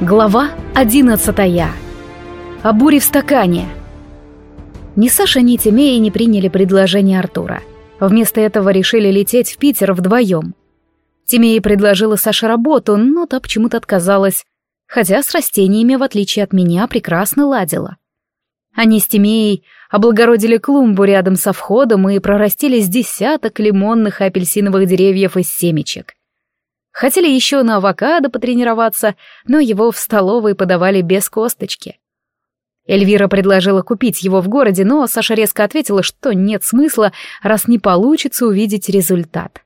Глава одиннадцатая. О буре в стакане. Ни Саша, ни Тимея не приняли предложение Артура. Вместо этого решили лететь в Питер вдвоем. Тимея предложила Саше работу, но та почему-то отказалась, хотя с растениями, в отличие от меня, прекрасно ладила. Они с Тимеей облагородили клумбу рядом со входом и прорастили с десяток лимонных и апельсиновых деревьев из семечек. Хотели еще на авокадо потренироваться, но его в столовой подавали без косточки. Эльвира предложила купить его в городе, но Саша резко ответила, что нет смысла, раз не получится увидеть результат.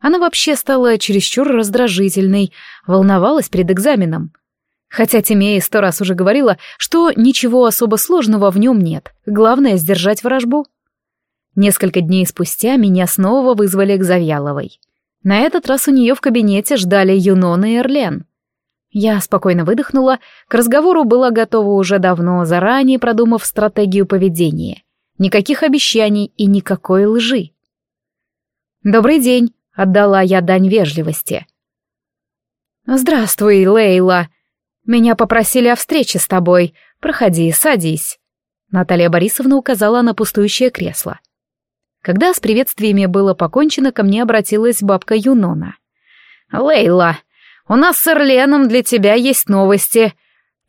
Она вообще стала чересчур раздражительной, волновалась перед экзаменом. Хотя Тимея сто раз уже говорила, что ничего особо сложного в нем нет, главное — сдержать вражбу. Несколько дней спустя меня снова вызвали к Завьяловой. На этот раз у нее в кабинете ждали Юнона и Эрлен. Я спокойно выдохнула, к разговору была готова уже давно, заранее продумав стратегию поведения. Никаких обещаний и никакой лжи. «Добрый день», — отдала я дань вежливости. «Здравствуй, Лейла. Меня попросили о встрече с тобой. Проходи, садись». Наталья Борисовна указала на пустующее кресло. Когда с приветствиями было покончено, ко мне обратилась бабка Юнона. «Лейла, у нас с Эрленом для тебя есть новости.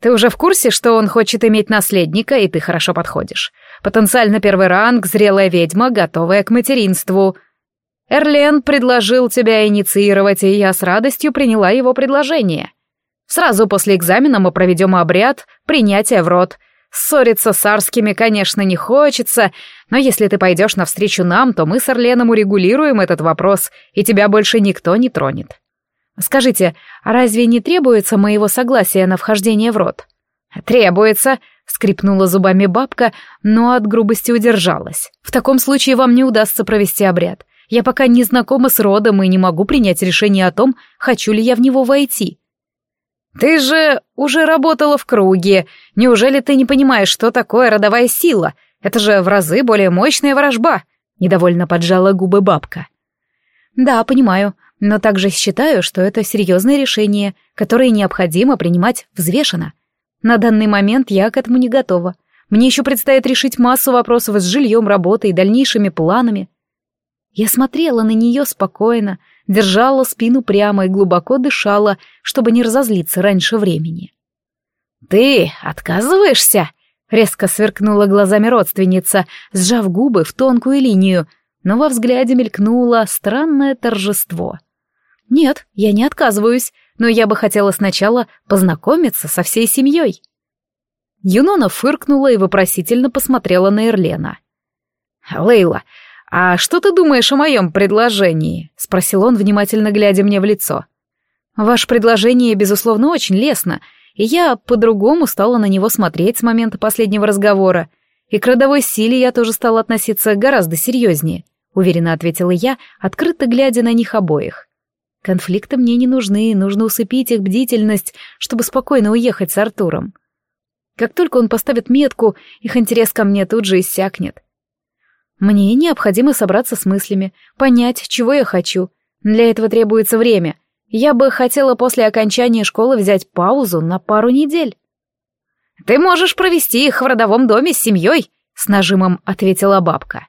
Ты уже в курсе, что он хочет иметь наследника, и ты хорошо подходишь. Потенциально первый ранг, зрелая ведьма, готовая к материнству. Эрлен предложил тебя инициировать, и я с радостью приняла его предложение. Сразу после экзамена мы проведем обряд принятия в рот — Ссориться с Арскими, конечно, не хочется, но если ты пойдешь навстречу нам, то мы с Орленом урегулируем этот вопрос, и тебя больше никто не тронет. Скажите, а разве не требуется моего согласия на вхождение в рот? Требуется, скрипнула зубами бабка, но от грубости удержалась. В таком случае вам не удастся провести обряд. Я пока не знакома с родом и не могу принять решение о том, хочу ли я в него войти. «Ты же уже работала в круге. Неужели ты не понимаешь, что такое родовая сила? Это же в разы более мощная ворожба!» Недовольно поджала губы бабка. «Да, понимаю, но также считаю, что это серьезное решение, которое необходимо принимать взвешенно. На данный момент я к этому не готова. Мне еще предстоит решить массу вопросов с жильем, работой и дальнейшими планами». Я смотрела на нее спокойно, держала спину прямо и глубоко дышала, чтобы не разозлиться раньше времени. «Ты отказываешься?» — резко сверкнула глазами родственница, сжав губы в тонкую линию, но во взгляде мелькнуло странное торжество. «Нет, я не отказываюсь, но я бы хотела сначала познакомиться со всей семьей». Юнона фыркнула и вопросительно посмотрела на Эрлена. «Лейла, «А что ты думаешь о моем предложении?» — спросил он, внимательно глядя мне в лицо. «Ваше предложение, безусловно, очень лестно, и я по-другому стала на него смотреть с момента последнего разговора, и к родовой силе я тоже стала относиться гораздо серьезнее», — уверенно ответила я, открыто глядя на них обоих. «Конфликты мне не нужны, нужно усыпить их бдительность, чтобы спокойно уехать с Артуром. Как только он поставит метку, их интерес ко мне тут же иссякнет». Мне необходимо собраться с мыслями, понять, чего я хочу. Для этого требуется время. Я бы хотела после окончания школы взять паузу на пару недель. «Ты можешь провести их в родовом доме с семьей», — с нажимом ответила бабка.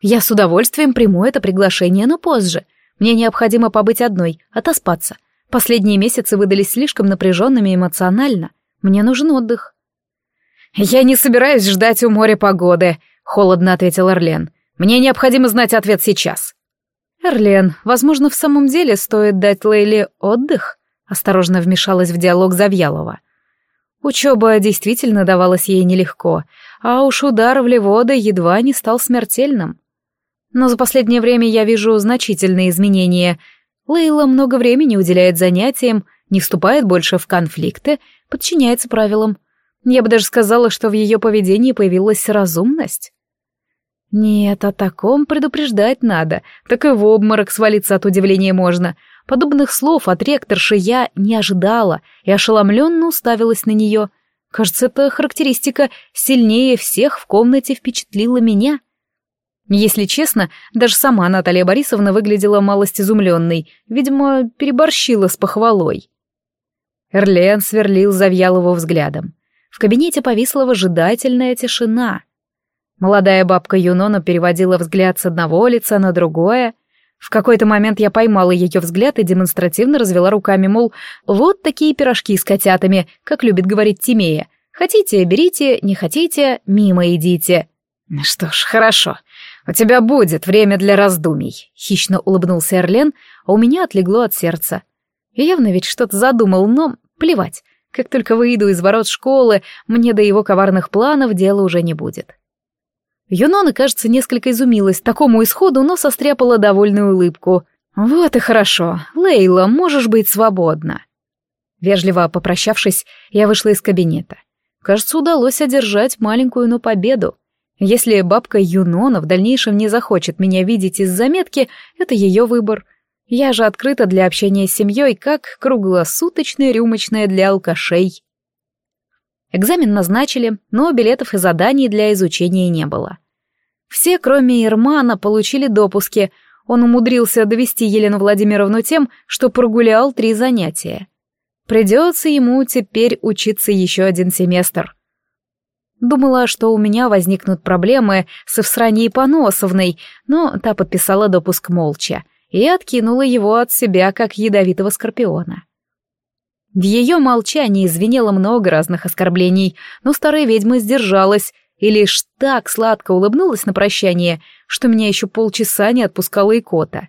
«Я с удовольствием приму это приглашение, но позже. Мне необходимо побыть одной, отоспаться. Последние месяцы выдались слишком напряженными эмоционально. Мне нужен отдых». «Я не собираюсь ждать у моря погоды», холодно ответил Эрлен. Мне необходимо знать ответ сейчас. Эрлен, возможно, в самом деле стоит дать Лейле отдых? Осторожно вмешалась в диалог Завьялова. Учеба действительно давалась ей нелегко, а уж удар в Левода едва не стал смертельным. Но за последнее время я вижу значительные изменения. Лейла много времени уделяет занятиям, не вступает больше в конфликты, подчиняется правилам. Я бы даже сказала, что в ее поведении появилась разумность. Нет, о таком предупреждать надо, так и в обморок свалиться от удивления можно. Подобных слов от ректорши я не ожидала и ошеломленно уставилась на нее. Кажется, эта характеристика сильнее всех в комнате впечатлила меня. Если честно, даже сама Наталья Борисовна выглядела малость изумленной, видимо, переборщила с похвалой. Эрлен сверлил Завьялову взглядом. В кабинете повисла выжидательная тишина. Молодая бабка Юнона переводила взгляд с одного лица на другое. В какой-то момент я поймала ее взгляд и демонстративно развела руками, мол, вот такие пирожки с котятами, как любит говорить Тимея. Хотите, берите, не хотите, мимо идите. «Ну что ж, хорошо. У тебя будет время для раздумий», — хищно улыбнулся Эрлен, а у меня отлегло от сердца. Явно ведь что-то задумал, но плевать. Как только выйду из ворот школы, мне до его коварных планов дела уже не будет. Юнона, кажется, несколько изумилась такому исходу, но состряпала довольную улыбку. «Вот и хорошо. Лейла, можешь быть свободна». Вежливо попрощавшись, я вышла из кабинета. Кажется, удалось одержать маленькую, но победу. Если бабка Юнона в дальнейшем не захочет меня видеть из заметки, это ее выбор. Я же открыта для общения с семьей, как круглосуточная рюмочная для алкашей. Экзамен назначили, но билетов и заданий для изучения не было. Все, кроме Ирмана, получили допуски. Он умудрился довести Елену Владимировну тем, что прогулял три занятия. Придется ему теперь учиться еще один семестр. Думала, что у меня возникнут проблемы с Евсранией Поносовной, но та подписала допуск молча и откинула его от себя, как ядовитого скорпиона. В ее молчании звенело много разных оскорблений, но старая ведьма сдержалась и лишь так сладко улыбнулась на прощание, что меня еще полчаса не отпускала икота.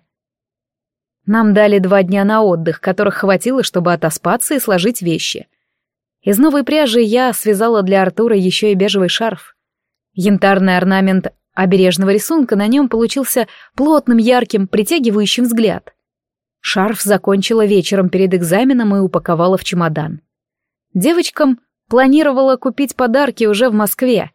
Нам дали два дня на отдых, которых хватило, чтобы отоспаться и сложить вещи — из новой пряжи я связала для Артура еще и бежевый шарф. Янтарный орнамент обережного рисунка на нем получился плотным, ярким, притягивающим взгляд. Шарф закончила вечером перед экзаменом и упаковала в чемодан. Девочкам планировала купить подарки уже в Москве.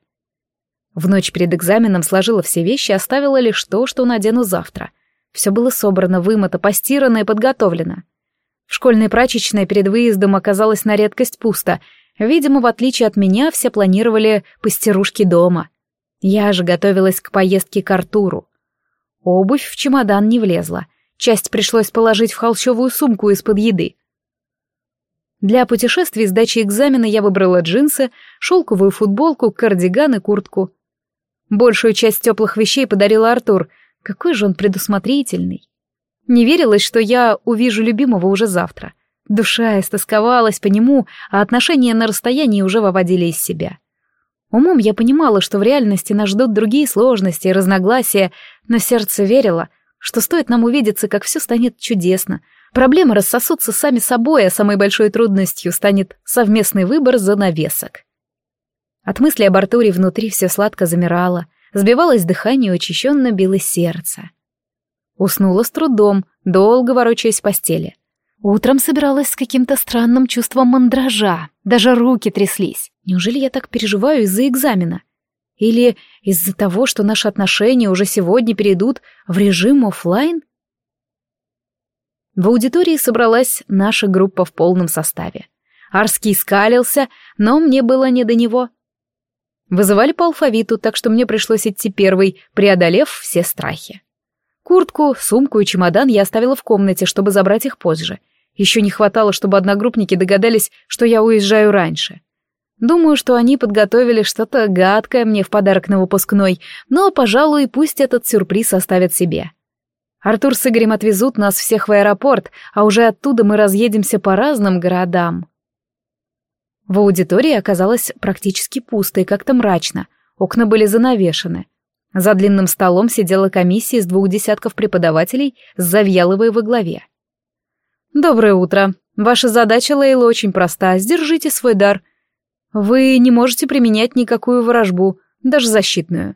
В ночь перед экзаменом сложила все вещи, оставила лишь то, что надену завтра. Все было собрано, вымыто, постирано и подготовлено. В школьной прачечной перед выездом оказалось на редкость пусто. Видимо, в отличие от меня, все планировали постирушки дома. Я же готовилась к поездке к Артуру. Обувь в чемодан не влезла. Часть пришлось положить в холщовую сумку из-под еды. Для путешествий сдачи экзамена я выбрала джинсы, шелковую футболку, кардиган и куртку. Большую часть теплых вещей подарил Артур. Какой же он предусмотрительный. Не верилось, что я увижу любимого уже завтра. Душа истосковалась по нему, а отношения на расстоянии уже выводили из себя. Умом я понимала, что в реальности нас ждут другие сложности и разногласия, но сердце верило, что стоит нам увидеться, как все станет чудесно. Проблемы рассосутся сами собой, а самой большой трудностью станет совместный выбор занавесок. От мысли об Артуре внутри все сладко замирало, сбивалось дыхание и учащенно билось сердце. Уснула с трудом, долго ворочаясь в постели. Утром собиралась с каким-то странным чувством мандража, даже руки тряслись. Неужели я так переживаю из-за экзамена? Или из-за того, что наши отношения уже сегодня перейдут в режим офлайн? В аудитории собралась наша группа в полном составе. Арский скалился, но мне было не до него. Вызывали по алфавиту, так что мне пришлось идти первой, преодолев все страхи. Куртку, сумку и чемодан я оставила в комнате, чтобы забрать их позже. Еще не хватало, чтобы одногруппники догадались, что я уезжаю раньше. Думаю, что они подготовили что-то гадкое мне в подарок на выпускной, но, пожалуй, пусть этот сюрприз оставят себе. Артур с Игорем отвезут нас всех в аэропорт, а уже оттуда мы разъедемся по разным городам. В аудитории оказалось практически пусто и как-то мрачно. Окна были занавешены. За длинным столом сидела комиссия из двух десятков преподавателей с Завьяловой во главе. «Доброе утро. Ваша задача, Лейла, очень проста. Сдержите свой дар. Вы не можете применять никакую ворожбу, даже защитную».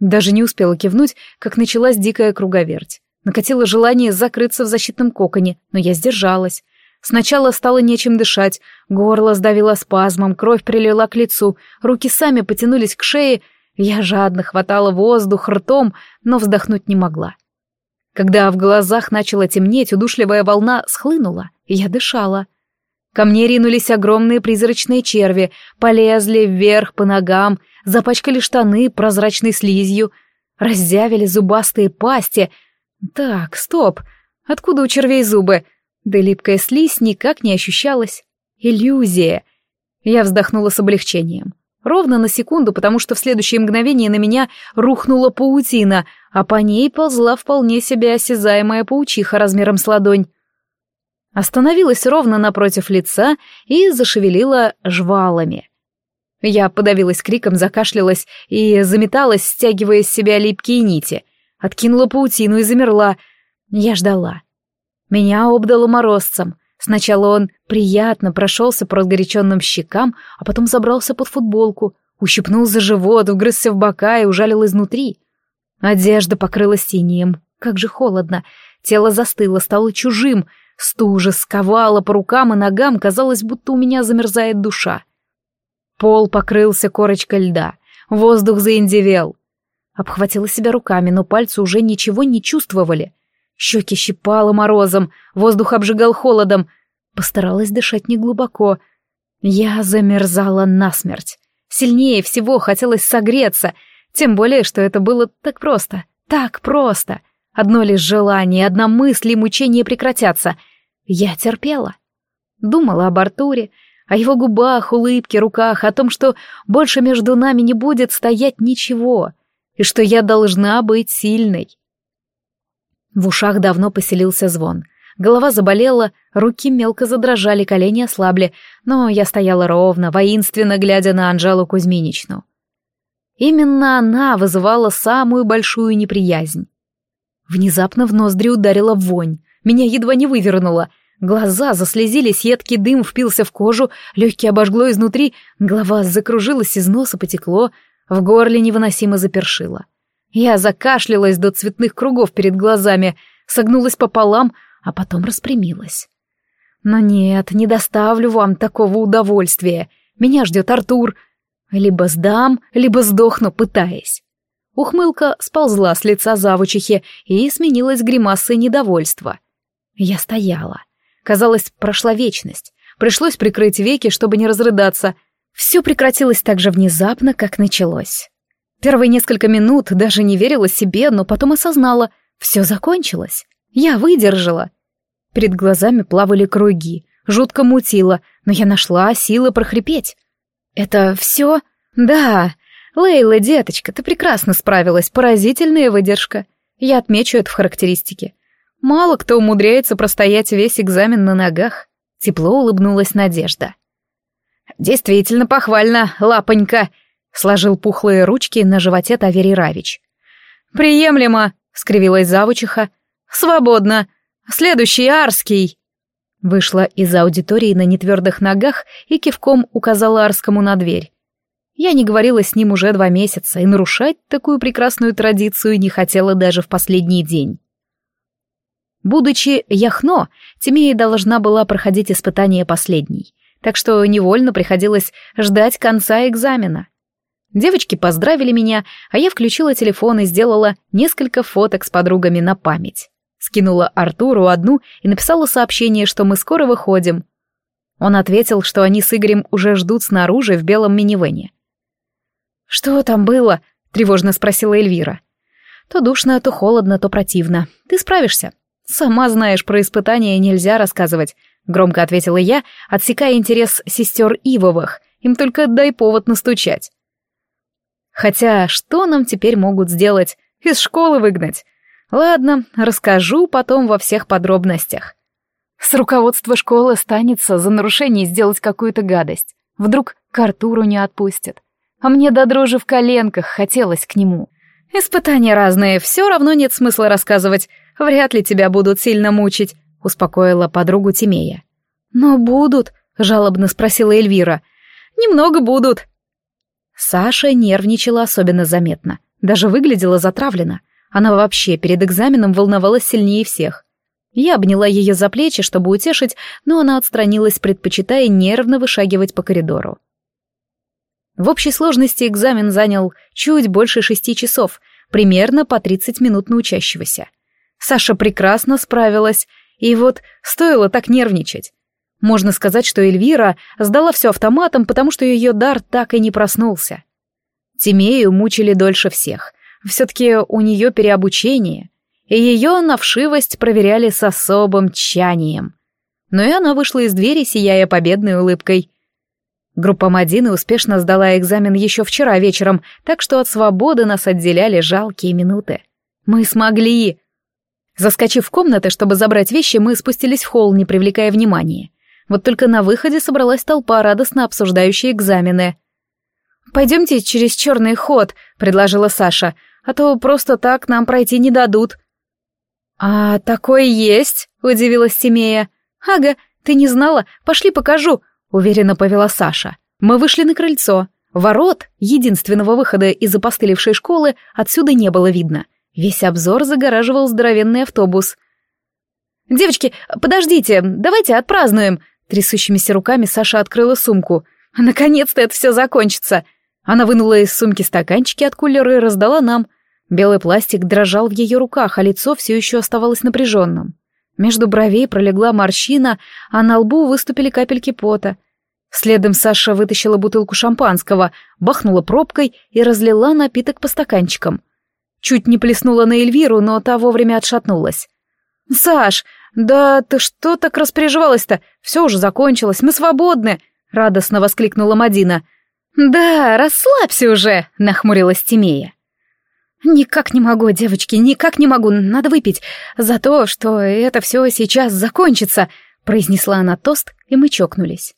Даже не успела кивнуть, как началась дикая круговерть. Накатило желание закрыться в защитном коконе, но я сдержалась. Сначала стало нечем дышать, горло сдавило спазмом, кровь прилила к лицу, руки сами потянулись к шее — я жадно хватала воздух ртом, но вздохнуть не могла. Когда в глазах начало темнеть, удушливая волна схлынула, и я дышала. Ко мне ринулись огромные призрачные черви, полезли вверх по ногам, запачкали штаны прозрачной слизью, раззявили зубастые пасти. Так, стоп, откуда у червей зубы? Да липкая слизь никак не ощущалась. Иллюзия. Я вздохнула с облегчением. Ровно на секунду, потому что в следующее мгновение на меня рухнула паутина, а по ней ползла вполне себе осязаемая паучиха размером с ладонь. Остановилась ровно напротив лица и зашевелила жвалами. Я подавилась криком, закашлялась и заметалась, стягивая с себя липкие нити. Откинула паутину и замерла. Я ждала. Меня обдало морозцем. Сначала он приятно прошелся по разгоряченным щекам, а потом забрался под футболку, ущипнул за живот, вгрызся в бока и ужалил изнутри. Одежда покрылась синим. Как же холодно. Тело застыло, стало чужим. Стужа сковала по рукам и ногам, казалось, будто у меня замерзает душа. Пол покрылся корочкой льда. Воздух заиндевел. Обхватила себя руками, но пальцы уже ничего не чувствовали. Щеки щипало морозом, воздух обжигал холодом. Постаралась дышать неглубоко. Я замерзала насмерть. Сильнее всего хотелось согреться, тем более, что это было так просто, так просто. Одно лишь желание, одна мысль и мучение прекратятся. Я терпела. Думала об Артуре, о его губах, улыбке, руках, о том, что больше между нами не будет стоять ничего, и что я должна быть сильной. В ушах давно поселился звон. Голова заболела, руки мелко задрожали, колени ослабли, но я стояла ровно, воинственно глядя на Анжелу Кузьминичну. Именно она вызывала самую большую неприязнь. Внезапно в ноздри ударила вонь, меня едва не вывернуло. Глаза заслезились, едкий дым впился в кожу, легкие обожгло изнутри, голова закружилась, из носа потекло, в горле невыносимо запершило. Я закашлялась до цветных кругов перед глазами, согнулась пополам, а потом распрямилась. Но нет, не доставлю вам такого удовольствия. Меня ждет Артур. Либо сдам, либо сдохну, пытаясь. Ухмылка сползла с лица завучихи и сменилась гримасой недовольства. Я стояла. Казалось, прошла вечность. Пришлось прикрыть веки, чтобы не разрыдаться. Все прекратилось так же внезапно, как началось. Первые несколько минут даже не верила себе, но потом осознала, все закончилось. Я выдержала. Перед глазами плавали круги, жутко мутило, но я нашла силы прохрипеть. «Это все?» «Да. Лейла, деточка, ты прекрасно справилась, поразительная выдержка. Я отмечу это в характеристике. Мало кто умудряется простоять весь экзамен на ногах». Тепло улыбнулась Надежда. «Действительно похвально, лапонька», сложил пухлые ручки на животе Таверий Равич. «Приемлемо!» — скривилась завучиха. «Свободно! Следующий Арский!» Вышла из аудитории на нетвердых ногах и кивком указала Арскому на дверь. Я не говорила с ним уже два месяца, и нарушать такую прекрасную традицию не хотела даже в последний день. Будучи Яхно, Тимея должна была проходить испытание последней, так что невольно приходилось ждать конца экзамена. Девочки поздравили меня, а я включила телефон и сделала несколько фоток с подругами на память. Скинула Артуру одну и написала сообщение, что мы скоро выходим. Он ответил, что они с Игорем уже ждут снаружи в белом минивэне. «Что там было?» — тревожно спросила Эльвира. «То душно, то холодно, то противно. Ты справишься. Сама знаешь, про испытания нельзя рассказывать», — громко ответила я, отсекая интерес сестер Ивовых. «Им только дай повод настучать». Хотя что нам теперь могут сделать? Из школы выгнать? Ладно, расскажу потом во всех подробностях. С руководства школы станется за нарушение сделать какую-то гадость. Вдруг к Артуру не отпустят. А мне до дрожи в коленках хотелось к нему. Испытания разные, все равно нет смысла рассказывать. Вряд ли тебя будут сильно мучить, успокоила подругу Тимея. Но будут, жалобно спросила Эльвира. Немного будут, Саша нервничала особенно заметно, даже выглядела затравленно. Она вообще перед экзаменом волновалась сильнее всех. Я обняла ее за плечи, чтобы утешить, но она отстранилась, предпочитая нервно вышагивать по коридору. В общей сложности экзамен занял чуть больше шести часов, примерно по 30 минут на учащегося. Саша прекрасно справилась, и вот стоило так нервничать. Можно сказать, что Эльвира сдала все автоматом, потому что ее дар так и не проснулся. Тимею мучили дольше всех. Все-таки у нее переобучение, и ее на вшивость проверяли с особым тщанием. но и она вышла из двери, сияя победной улыбкой. Группа Мадины успешно сдала экзамен еще вчера вечером, так что от свободы нас отделяли жалкие минуты. Мы смогли! Заскочив в комнаты, чтобы забрать вещи, мы спустились в холл, не привлекая внимания. Вот только на выходе собралась толпа, радостно обсуждающая экзамены. «Пойдемте через черный ход», — предложила Саша, «а то просто так нам пройти не дадут». «А такой есть?» — удивилась Тимея. «Ага, ты не знала? Пошли покажу», — уверенно повела Саша. Мы вышли на крыльцо. Ворот, единственного выхода из опостылевшей школы, отсюда не было видно. Весь обзор загораживал здоровенный автобус. «Девочки, подождите, давайте отпразднуем!» Трясущимися руками Саша открыла сумку. «Наконец-то это все закончится!» Она вынула из сумки стаканчики от кулера и раздала нам. Белый пластик дрожал в ее руках, а лицо все еще оставалось напряженным. Между бровей пролегла морщина, а на лбу выступили капельки пота. Следом Саша вытащила бутылку шампанского, бахнула пробкой и разлила напиток по стаканчикам. Чуть не плеснула на Эльвиру, но та вовремя отшатнулась. «Саш, да ты что так распереживалась-то? Все уже закончилось, мы свободны!» — радостно воскликнула Мадина. «Да, расслабься уже!» — нахмурилась Тимея. «Никак не могу, девочки, никак не могу, надо выпить за то, что это все сейчас закончится», — произнесла она тост, и мы чокнулись.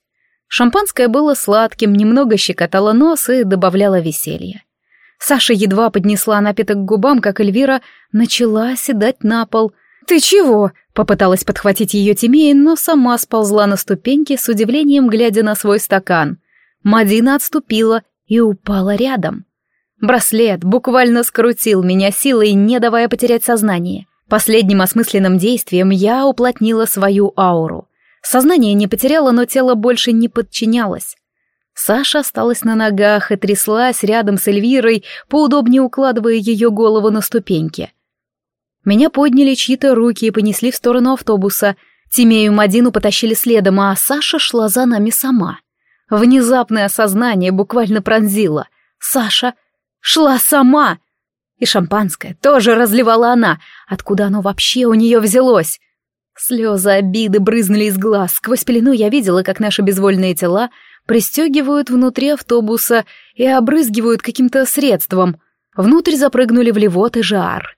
Шампанское было сладким, немного щекотало нос и добавляло веселья. Саша едва поднесла напиток к губам, как Эльвира начала седать на пол. «Ты чего?» — попыталась подхватить ее Тимея, но сама сползла на ступеньки с удивлением, глядя на свой стакан. Мадина отступила и упала рядом. Браслет буквально скрутил меня силой, не давая потерять сознание. Последним осмысленным действием я уплотнила свою ауру. Сознание не потеряло, но тело больше не подчинялось. Саша осталась на ногах и тряслась рядом с Эльвирой, поудобнее укладывая ее голову на ступеньки. Меня подняли чьи-то руки и понесли в сторону автобуса. Тимею Мадину потащили следом, а Саша шла за нами сама. Внезапное осознание буквально пронзило. Саша Шла сама! И шампанское тоже разливала она. Откуда оно вообще у нее взялось? Слезы обиды брызнули из глаз. Сквозь пелену я видела, как наши безвольные тела пристегивают внутри автобуса и обрызгивают каким-то средством. Внутрь запрыгнули в и жар.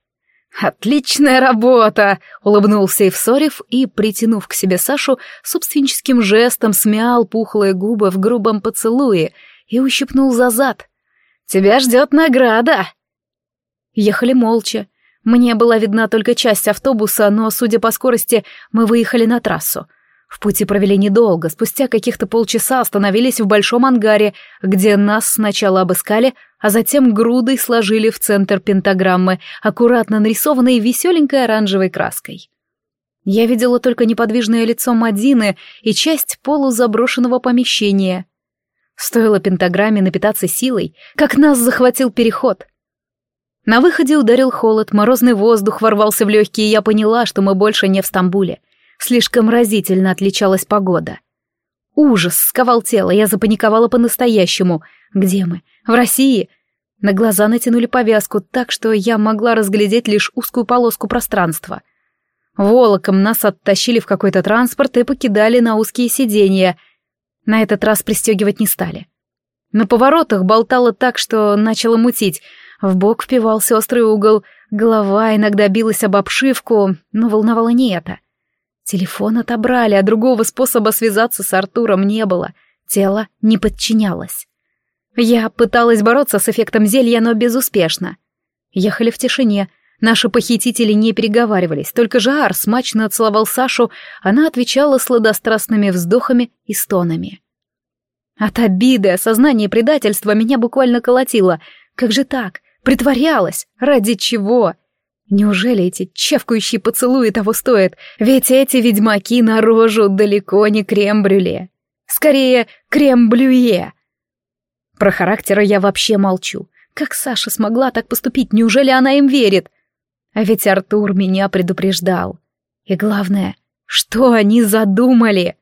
«Отличная работа!» — улыбнулся Евсорев и, притянув к себе Сашу, собственническим жестом смял пухлые губы в грубом поцелуе и ущипнул за зад. Тебя ждет награда!» Ехали молча. Мне была видна только часть автобуса, но, судя по скорости, мы выехали на трассу. В пути провели недолго, спустя каких-то полчаса остановились в большом ангаре, где нас сначала обыскали, а затем грудой сложили в центр пентаграммы, аккуратно нарисованной веселенькой оранжевой краской. Я видела только неподвижное лицо Мадины и часть полузаброшенного помещения. Стоило пентаграмме напитаться силой, как нас захватил переход. На выходе ударил холод, морозный воздух ворвался в легкие, и я поняла, что мы больше не в Стамбуле. Слишком разительно отличалась погода. Ужас сковал тело, я запаниковала по-настоящему. Где мы? В России? На глаза натянули повязку так, что я могла разглядеть лишь узкую полоску пространства. Волоком нас оттащили в какой-то транспорт и покидали на узкие сиденья — на этот раз пристегивать не стали. На поворотах болтало так, что начало мутить. В бок впивался острый угол, голова иногда билась об обшивку, но волновало не это. Телефон отобрали, а другого способа связаться с Артуром не было. Тело не подчинялось. Я пыталась бороться с эффектом зелья, но безуспешно. Ехали в тишине, Наши похитители не переговаривались, только Жаар смачно целовал Сашу, она отвечала сладострастными вздохами и стонами. От обиды, осознания предательства меня буквально колотило. Как же так? Притворялась? Ради чего? Неужели эти чавкающие поцелуи того стоят? Ведь эти ведьмаки на рожу далеко не крем-брюле. Скорее, крем-блюе. Про характера я вообще молчу. Как Саша смогла так поступить? Неужели она им верит? А ведь Артур меня предупреждал. И главное, что они задумали?